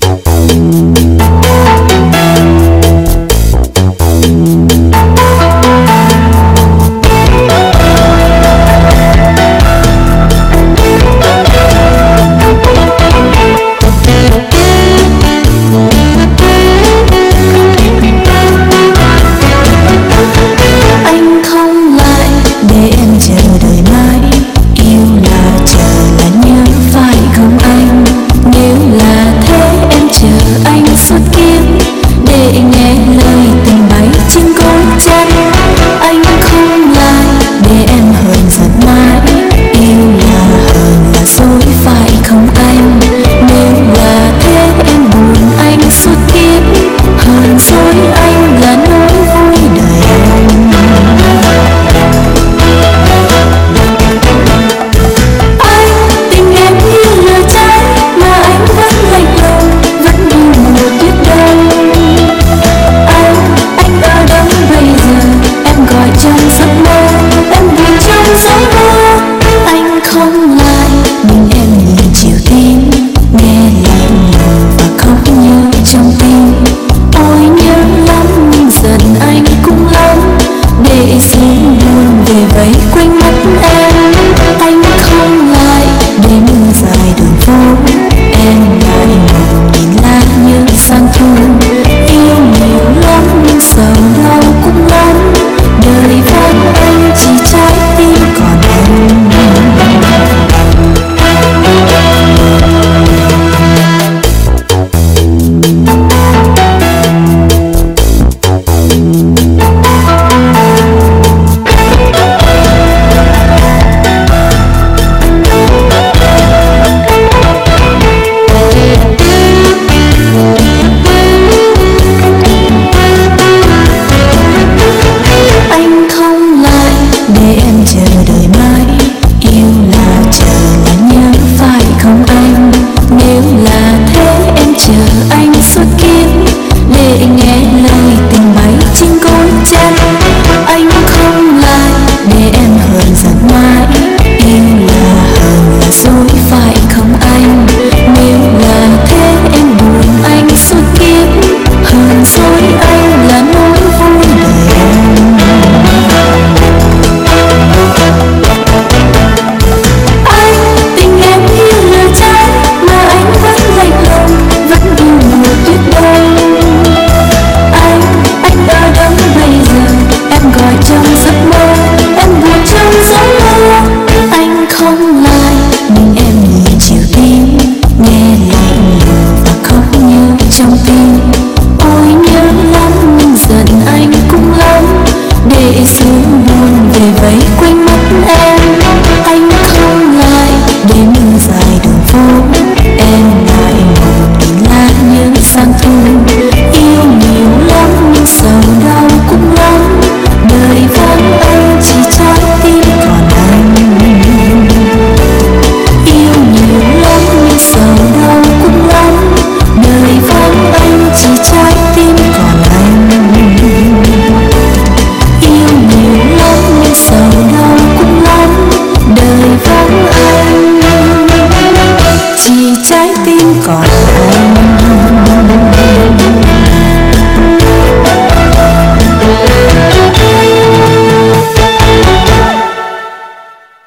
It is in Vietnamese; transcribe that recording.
Boom. anh chỉ trái tim còn anh